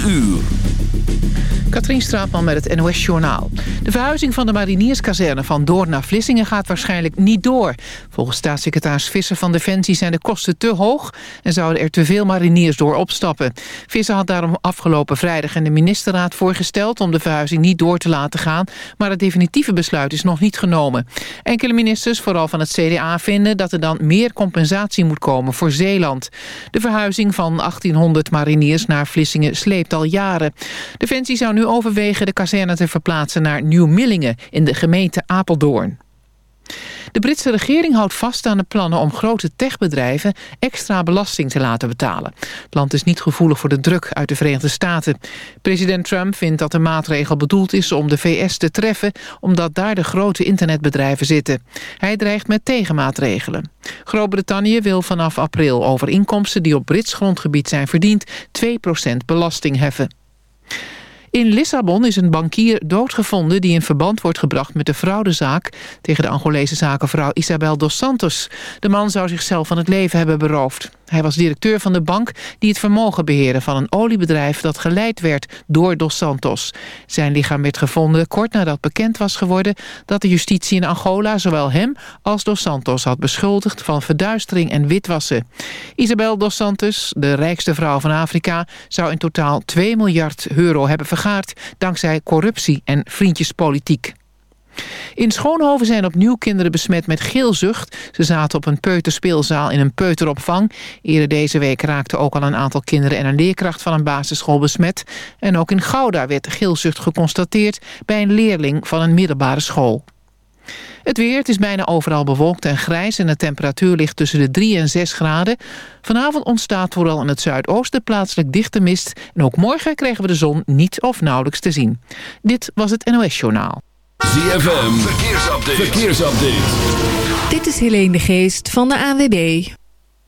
4 uur. Katrien Straatman met het NOS Journaal. De verhuizing van de marinierskazerne van Doorn naar Vlissingen gaat waarschijnlijk niet door. Volgens staatssecretaris Visser van Defensie zijn de kosten te hoog... en zouden er te veel mariniers door opstappen. Visser had daarom afgelopen vrijdag in de ministerraad voorgesteld... om de verhuizing niet door te laten gaan... maar het definitieve besluit is nog niet genomen. Enkele ministers, vooral van het CDA, vinden dat er dan meer compensatie moet komen voor Zeeland. De verhuizing van 1800 mariniers naar Vlissingen sleept al jaren. Defensie zou nu nu overwegen de kazerne te verplaatsen naar Nieuw-Millingen in de gemeente Apeldoorn. De Britse regering houdt vast aan de plannen om grote techbedrijven extra belasting te laten betalen. Het land is niet gevoelig voor de druk uit de Verenigde Staten. President Trump vindt dat de maatregel bedoeld is om de VS te treffen, omdat daar de grote internetbedrijven zitten. Hij dreigt met tegenmaatregelen. Groot-Brittannië wil vanaf april over inkomsten die op Brits grondgebied zijn verdiend 2% belasting heffen. In Lissabon is een bankier doodgevonden die in verband wordt gebracht met de fraudezaak tegen de Angolese zakenvrouw Isabel dos Santos. De man zou zichzelf van het leven hebben beroofd. Hij was directeur van de bank die het vermogen beheerde van een oliebedrijf dat geleid werd door Dos Santos. Zijn lichaam werd gevonden kort nadat bekend was geworden dat de justitie in Angola zowel hem als Dos Santos had beschuldigd van verduistering en witwassen. Isabel Dos Santos, de rijkste vrouw van Afrika, zou in totaal 2 miljard euro hebben vergaard dankzij corruptie en vriendjespolitiek. In Schoonhoven zijn opnieuw kinderen besmet met geelzucht. Ze zaten op een peuterspeelzaal in een peuteropvang. Eerder deze week raakten ook al een aantal kinderen en een leerkracht van een basisschool besmet. En ook in Gouda werd geelzucht geconstateerd bij een leerling van een middelbare school. Het weer, is bijna overal bewolkt en grijs... en de temperatuur ligt tussen de 3 en 6 graden. Vanavond ontstaat vooral in het zuidoosten plaatselijk dichte mist... en ook morgen krijgen we de zon niet of nauwelijks te zien. Dit was het NOS Journaal. ZFM, verkeersupdate. verkeersupdate. Dit is Helene de Geest van de ANWB.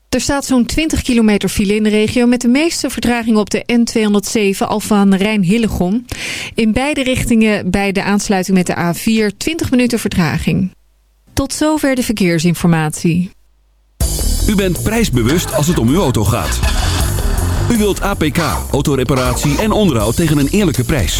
Er staat zo'n 20 kilometer file in de regio... met de meeste vertraging op de N207 Alphen Rijn-Hillegom. In beide richtingen bij de aansluiting met de A4 20 minuten vertraging. Tot zover de verkeersinformatie. U bent prijsbewust als het om uw auto gaat. U wilt APK, autoreparatie en onderhoud tegen een eerlijke prijs.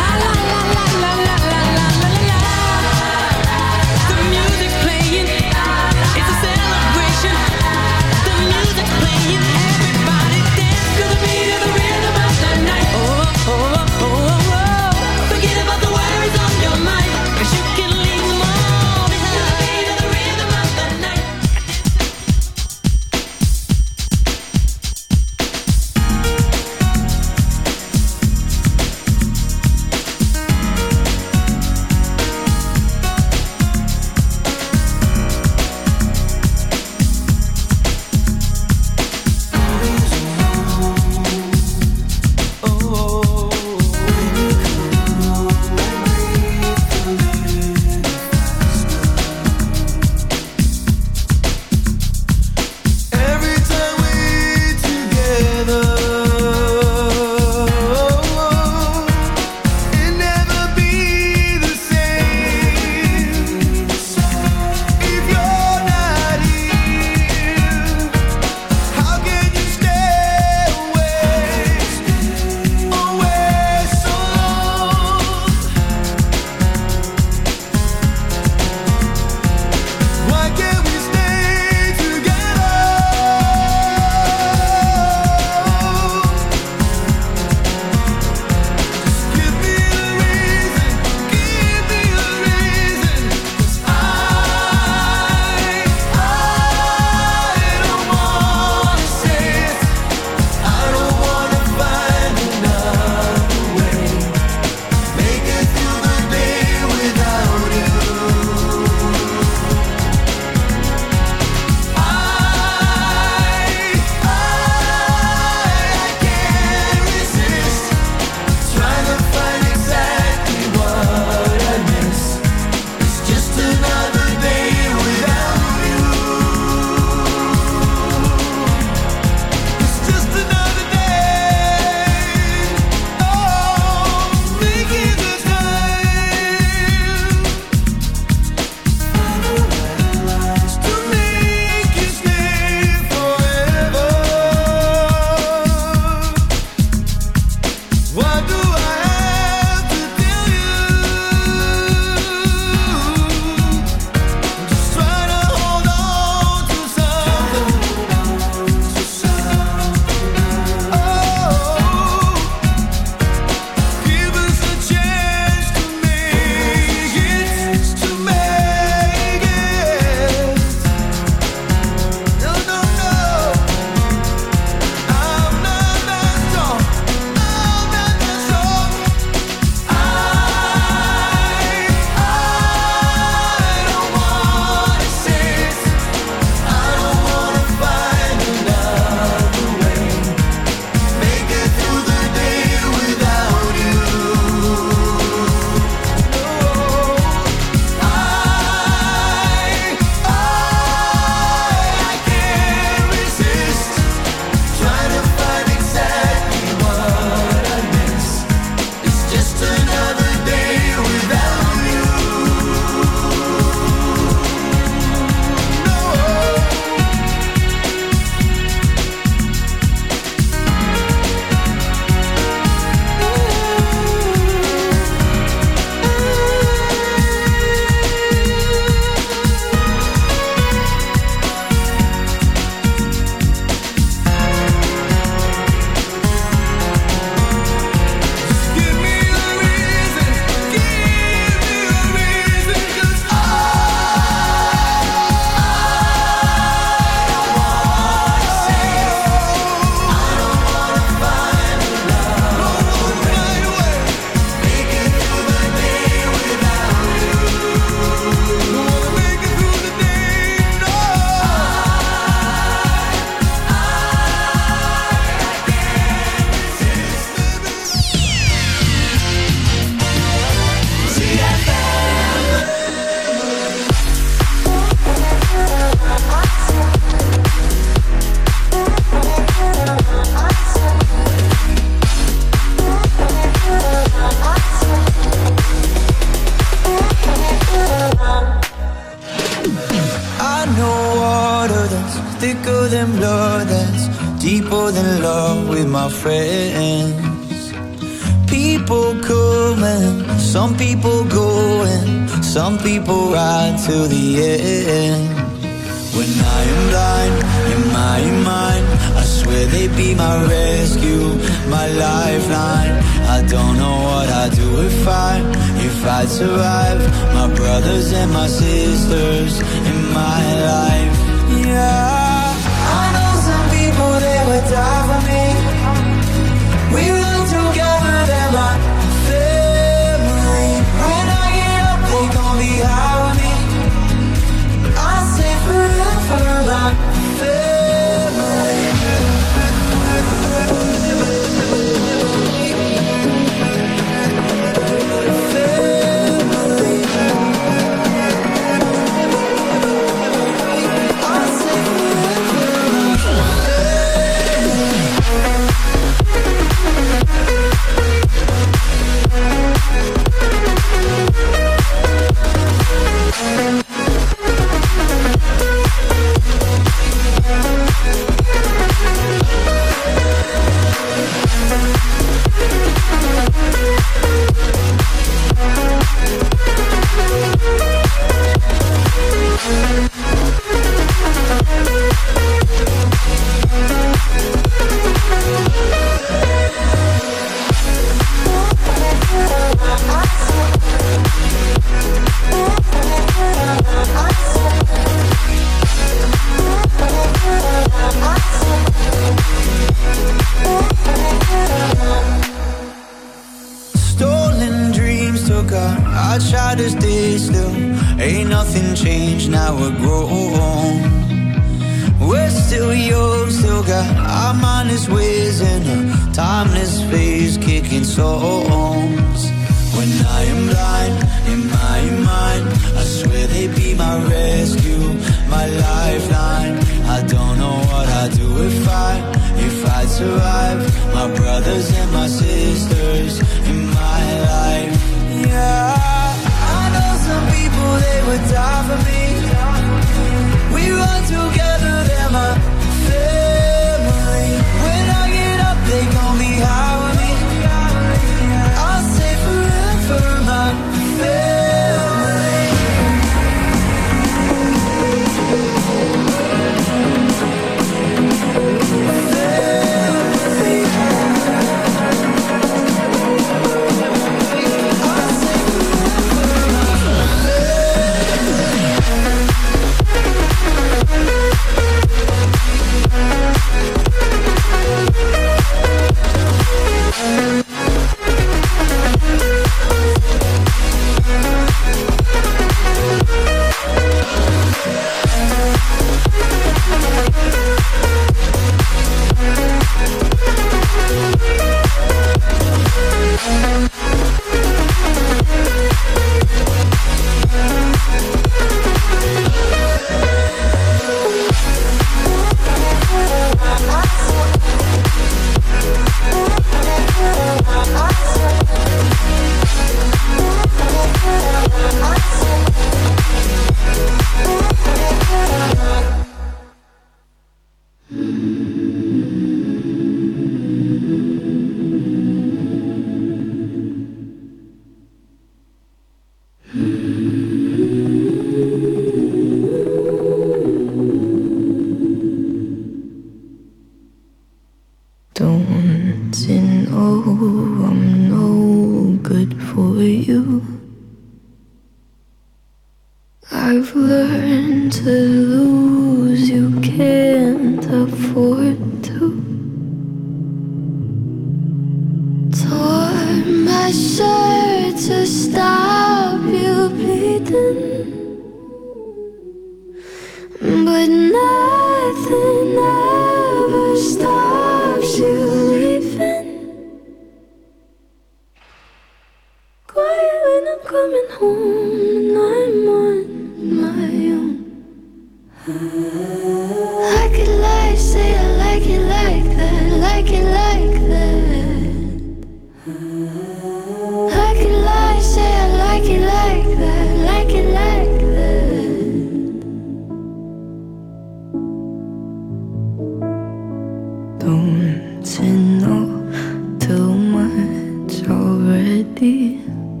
The.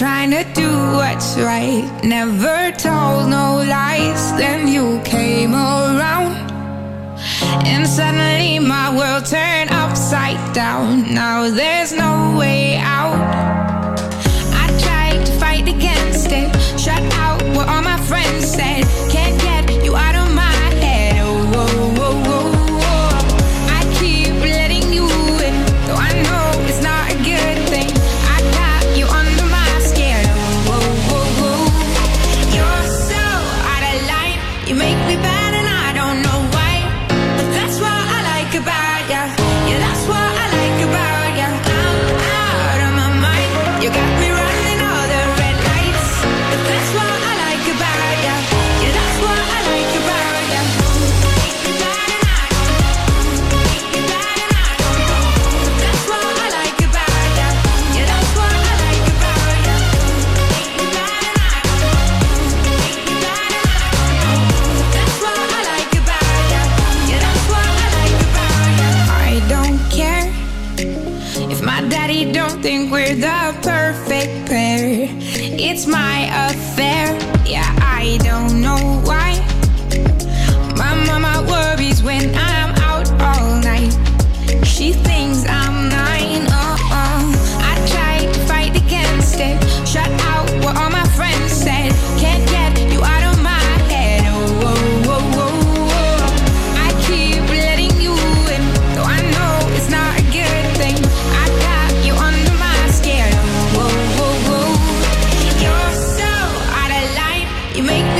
trying to do what's right. Never told no lies. Then you came around, and suddenly my world turned upside down. Now there's no way out. I tried to fight against it, shut out what all my friends said. make me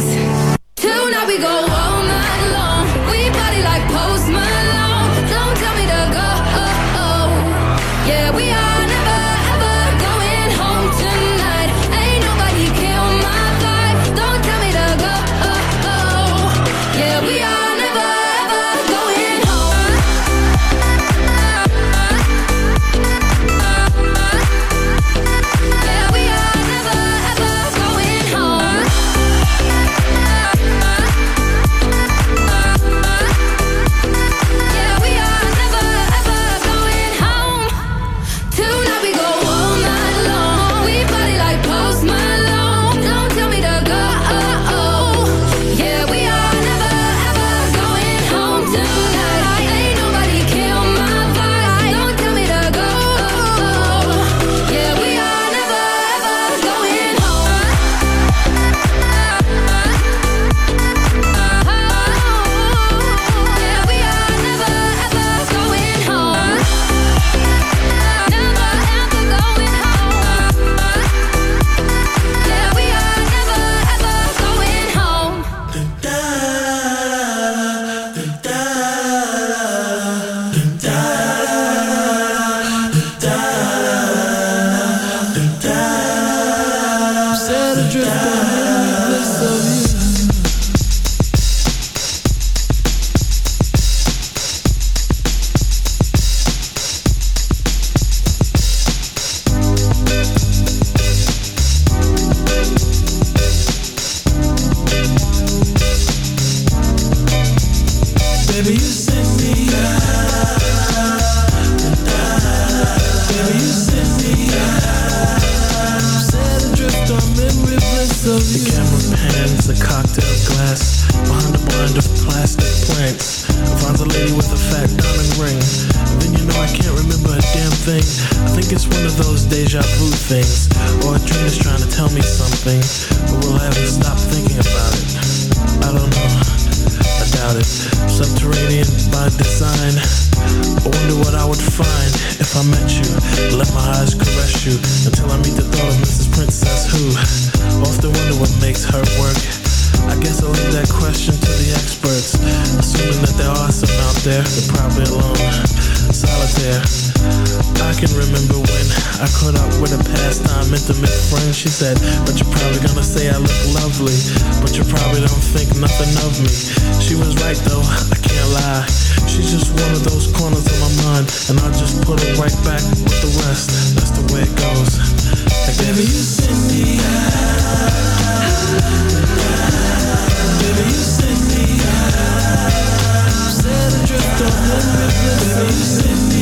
Something, but we'll have to stop thinking about it. I don't know. I doubt it. Subterranean by design. I wonder what I would find if I met you. Let my eyes caress you until I meet the thought of Mrs. Princess who often wonder what makes her work. I guess I'll leave that question to the experts. Assuming that there are some out there, they're probably alone. Solitaire. I can remember when I caught up with a pastime intimate friend. She said, But you're probably gonna say I look lovely. But you probably don't think nothing of me. She was right though, I can't lie. She's just one of those corners of my mind. And I'll just put her right back with the rest. That's the way it goes. Like, baby, you send me out. Baby, you send me out. Set adrift on memory bliss. Baby, you send me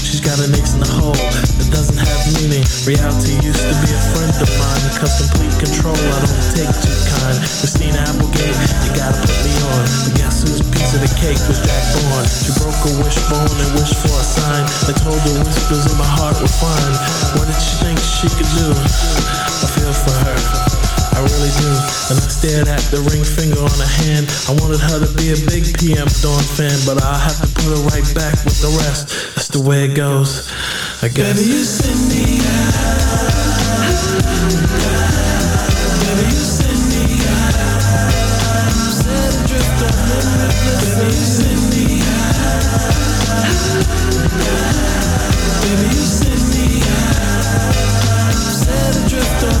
She's got an ace in the hole that doesn't have meaning. Reality used to be a friend of mine. Cause complete control, I don't take too kind. Christina Applegate, you gotta put me on. But guess whose piece of the cake was Jack Bourne? She broke a wishbone and wished for a sign. I told her whispers in my heart were fine. What did she think she could do? I feel for her. I really do. And I stared at the ring finger on her hand. I wanted her to be a big PM Dawn fan, but I have to put her right back with the rest. That's the way it goes, I guess. Baby, you send me out. Baby, you send me out. Baby, you send me out. I'm set adrift on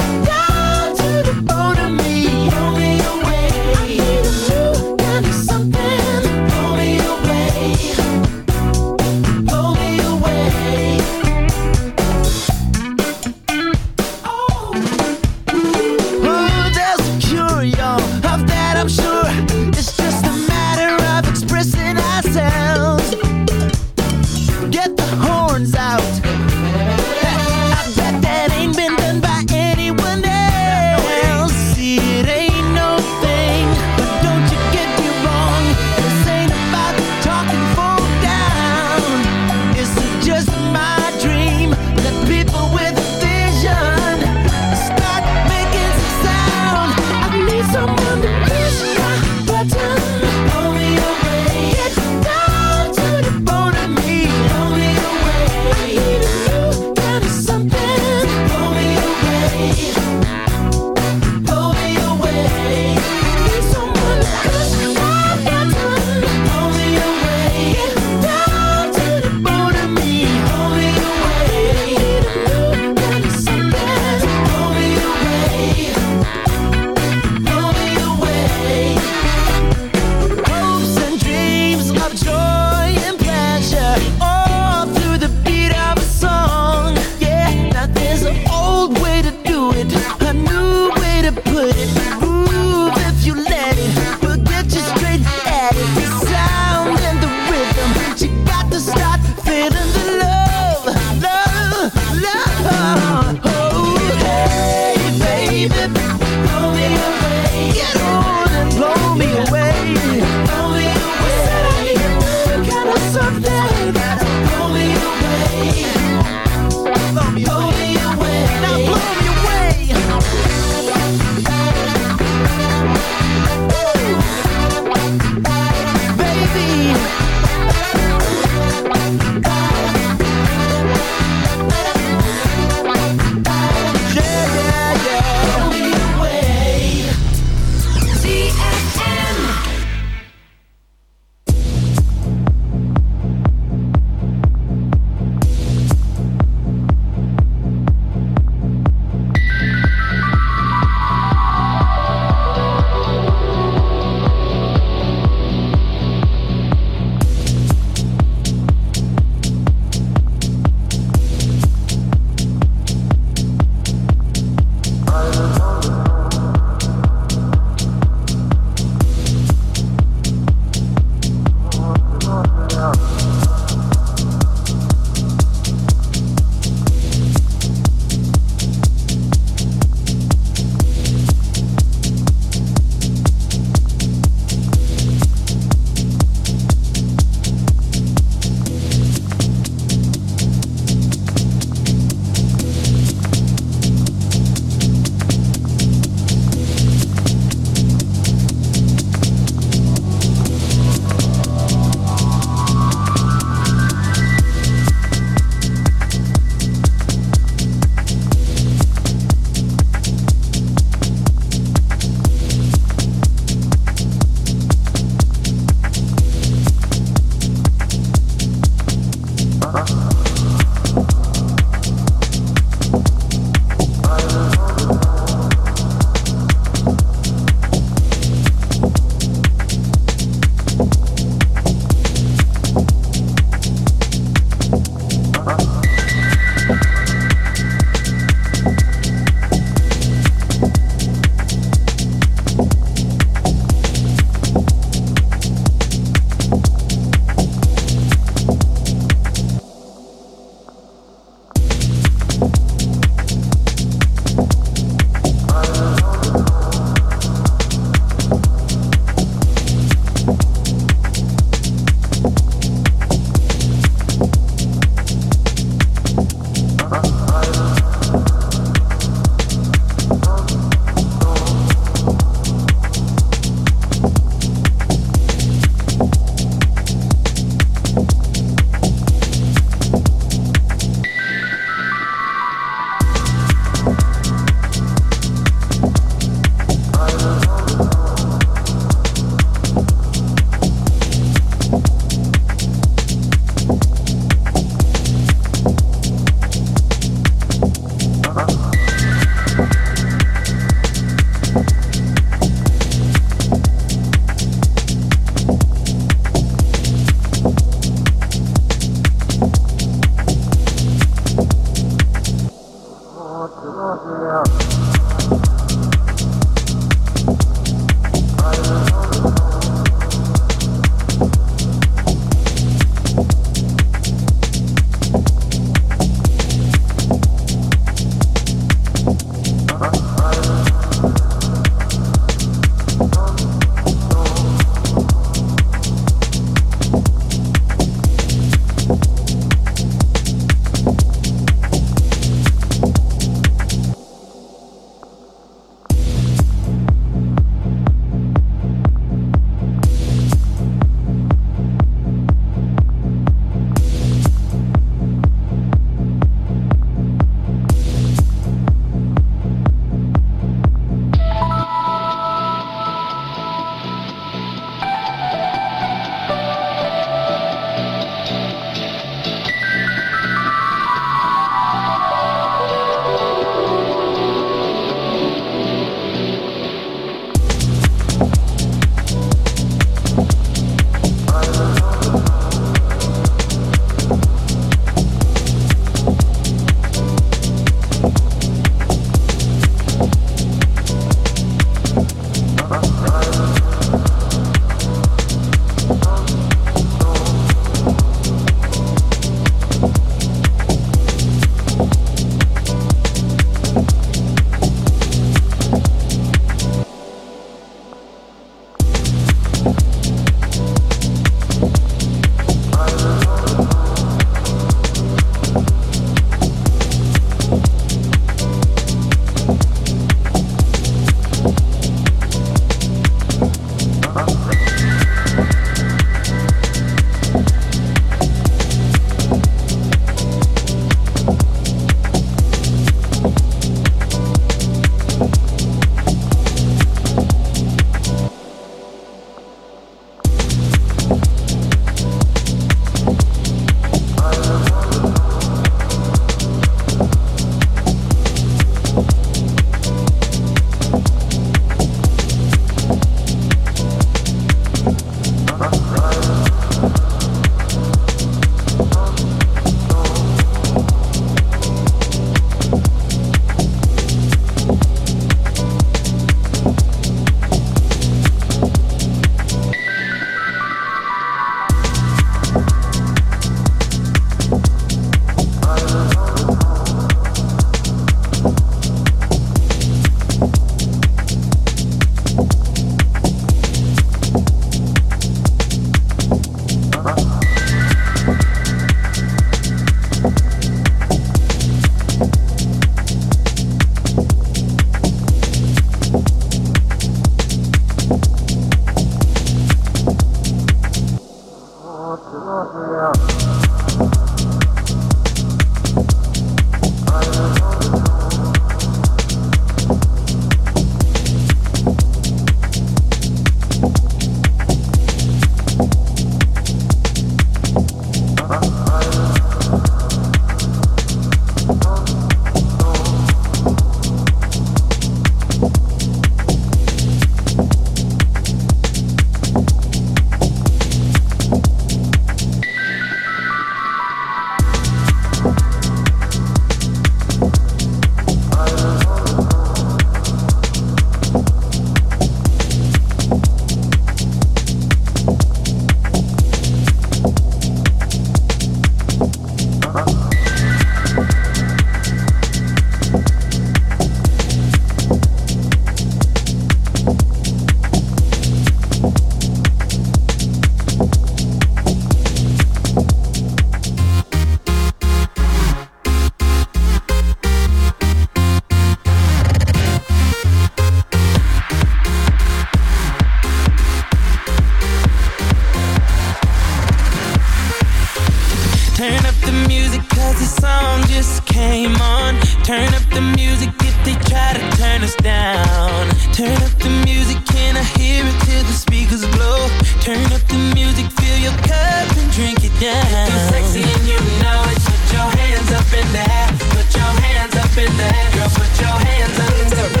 the song just came on. Turn up the music if they try to turn us down. Turn up the music, can I hear it till the speakers blow? Turn up the music, fill your cup and drink it down. If you're sexy and you know it, put your hands up in the air. Put your hands up in the air, girl, put your hands up in the air.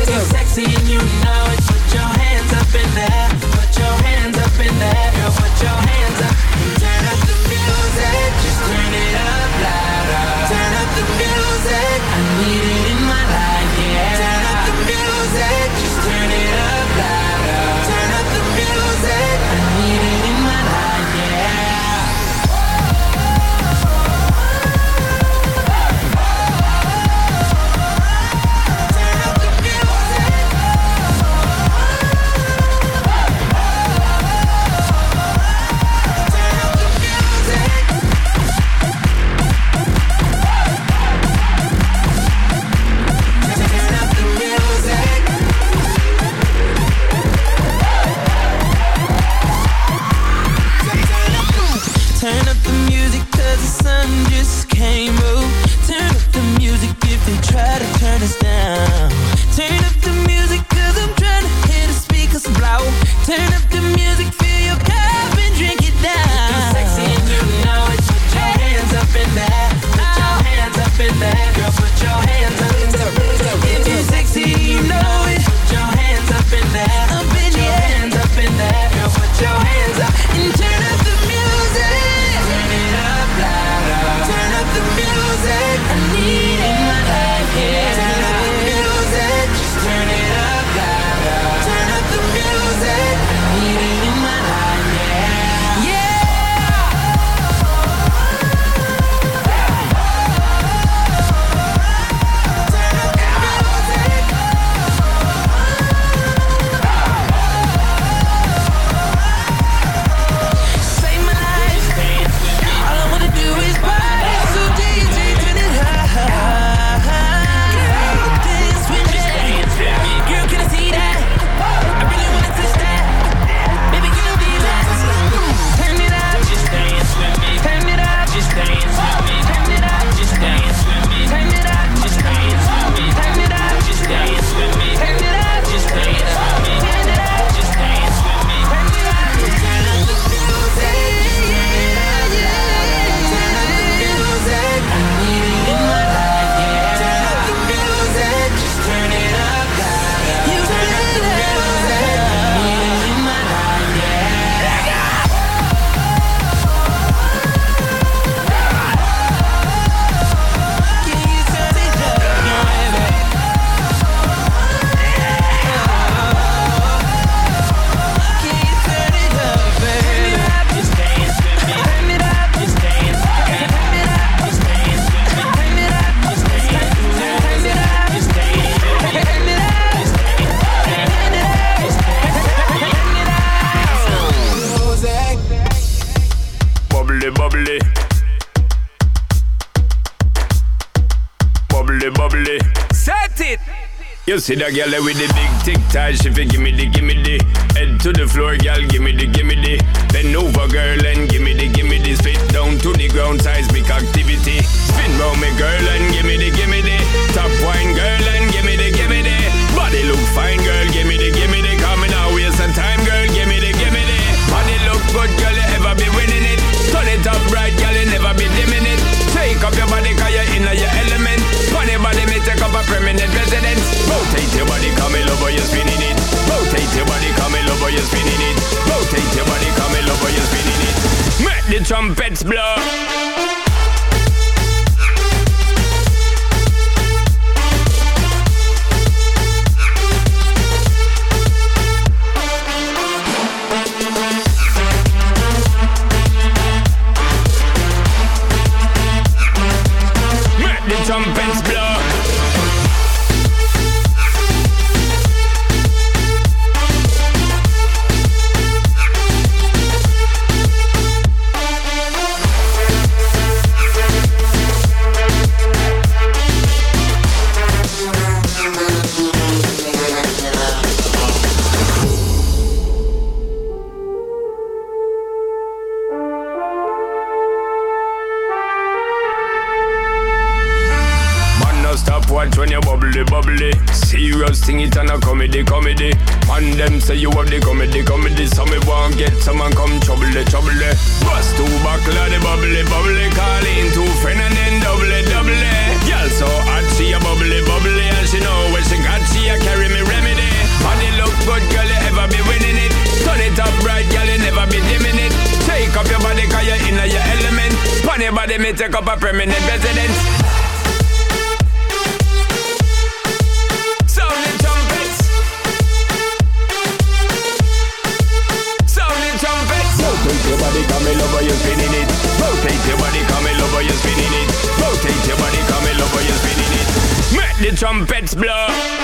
If you're sexy and you know it, put your hands up in the air. Put your hands up in the air, girl, put your can't move. Turn up the music if they try to turn us down. Turn up You see that girl with the big tic tac, she fi gimme the gimme the head to the floor, girl, gimme the gimme the. trumpets blow.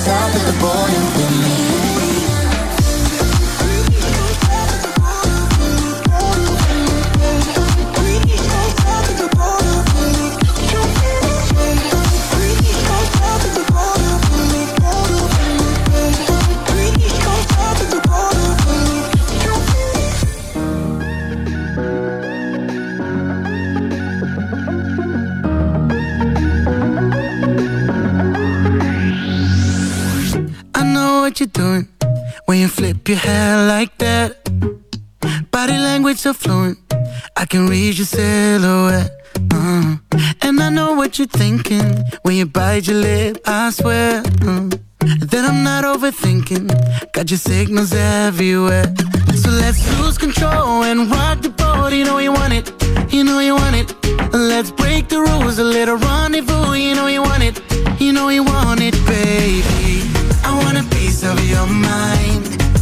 stop at the boy with me. your hair like that. Body language so fluent, I can read your silhouette. Uh, and I know what you're thinking when you bite your lip. I swear uh-huh. uh, that I'm not overthinking. Got your signals everywhere, so let's lose control and rock the boat. You know you want it, you know you want it. Let's break the rules, a little rendezvous. You know you want it, you know you want it, baby. I want a piece of your mind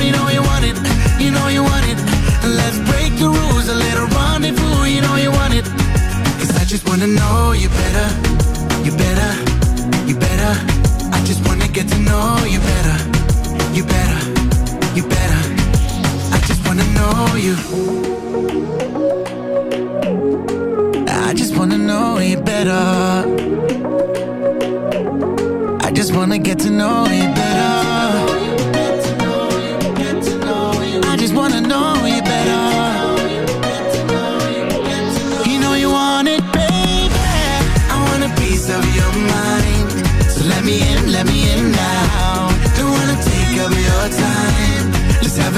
You know you want it, you know you want it. Let's break the rules, a little rendezvous. You know you want it. Cause I just wanna know you better, you better, you better. I just wanna get to know you better, you better, you better. I just wanna know you. I just wanna know you better. I just wanna get to know you better.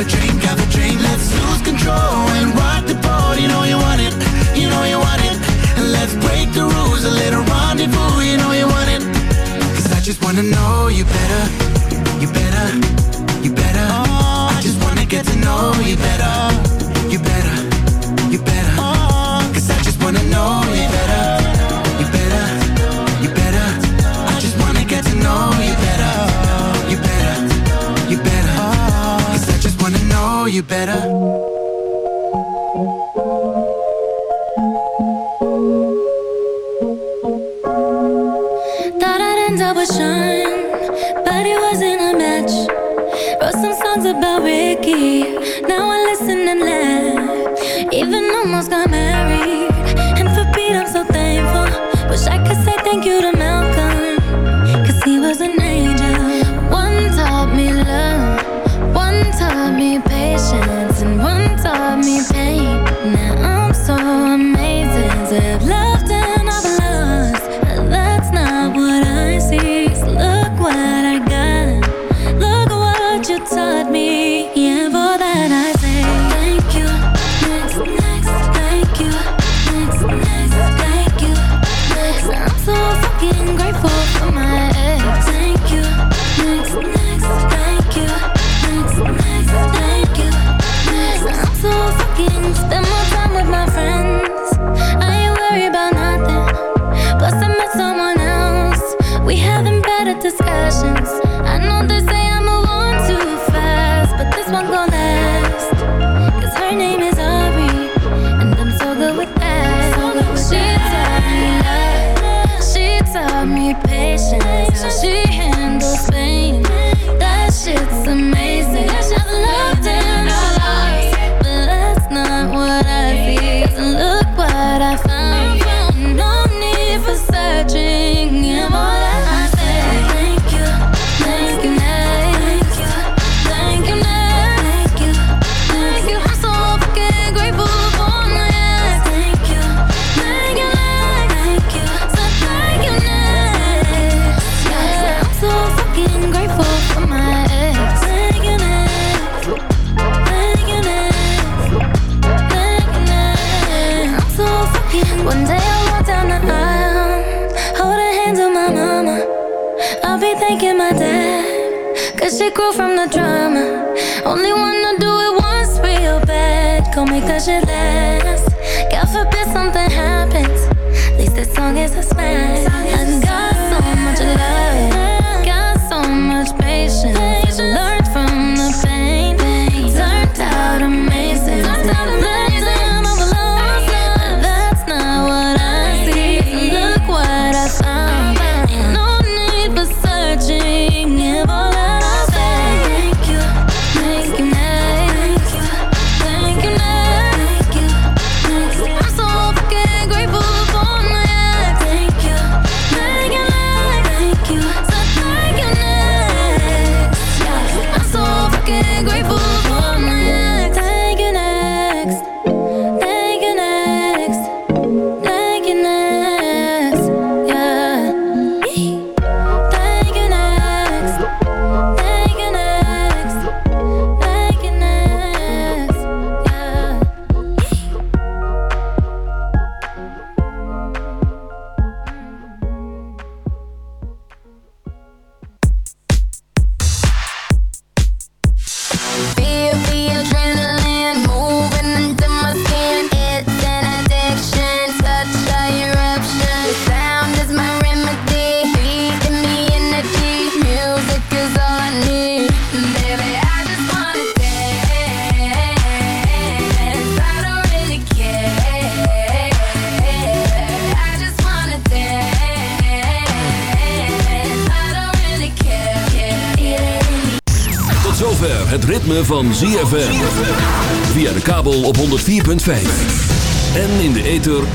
A drink, have a drink. Let's lose control and rock the boat. You know you want it, you know you want it. And let's break the rules, a little rendezvous. You know you want it. Cause I just wanna know you better, better. Grew from the drama. Only wanna do it once real bad, go make that shit last. God forbid something happens, at least this song is a smash.